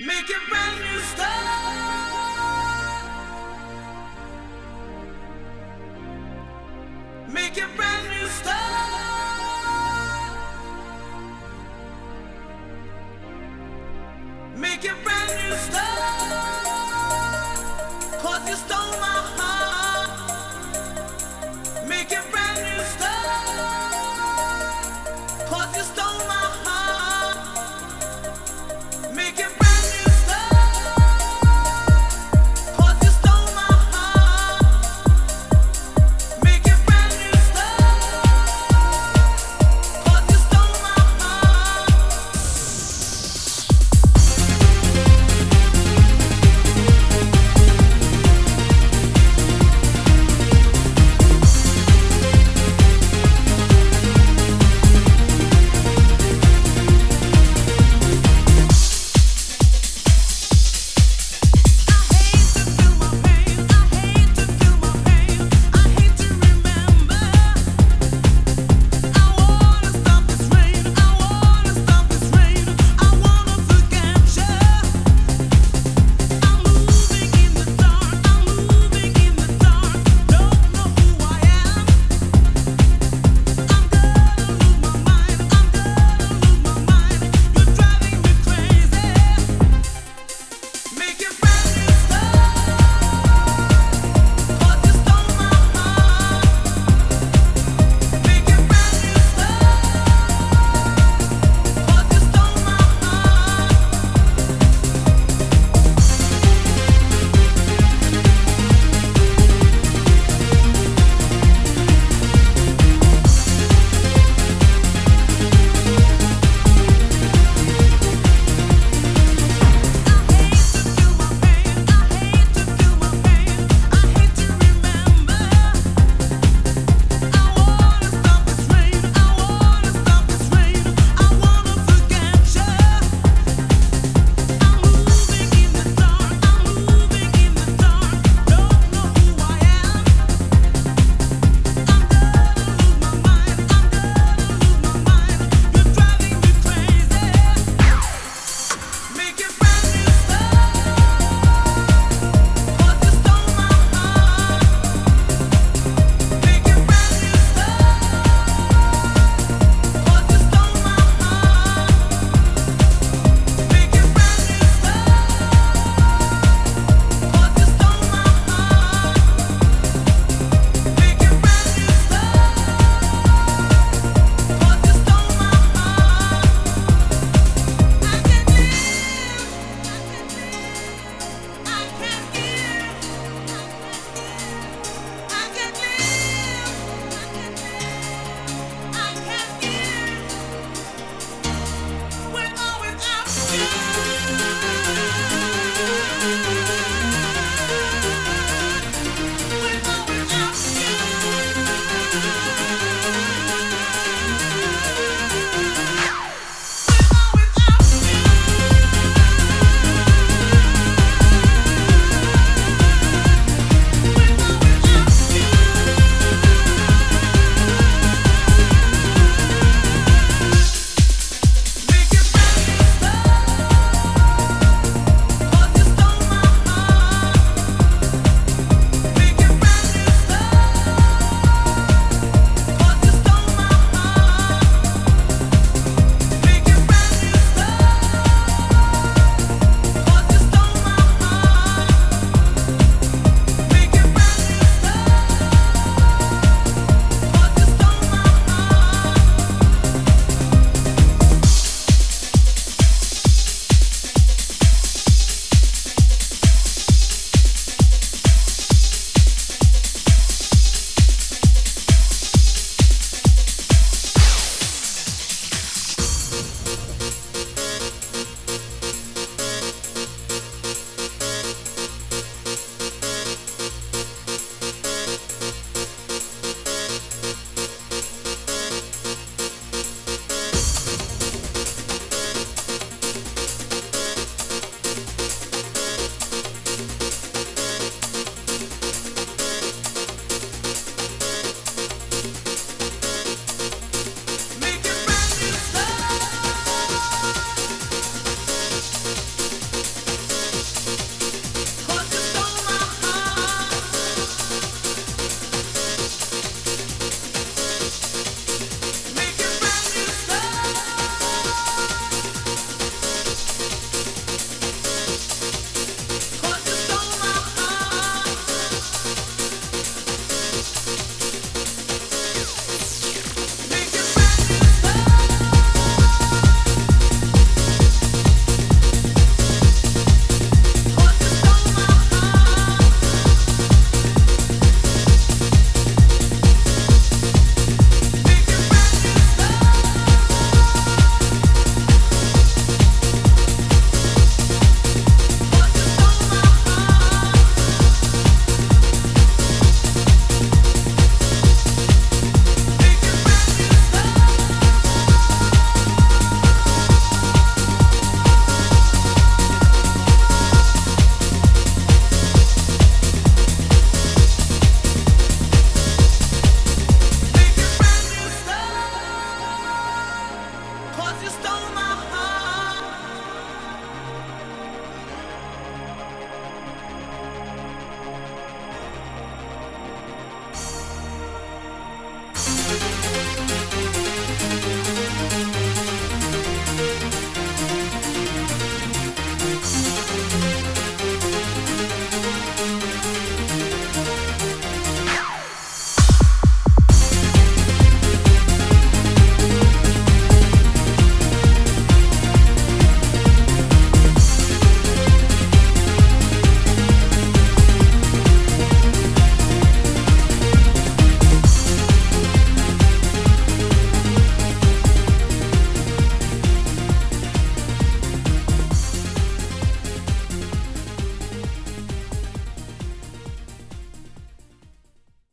Make a brand new start. Make a brand new start. Make a brand new start.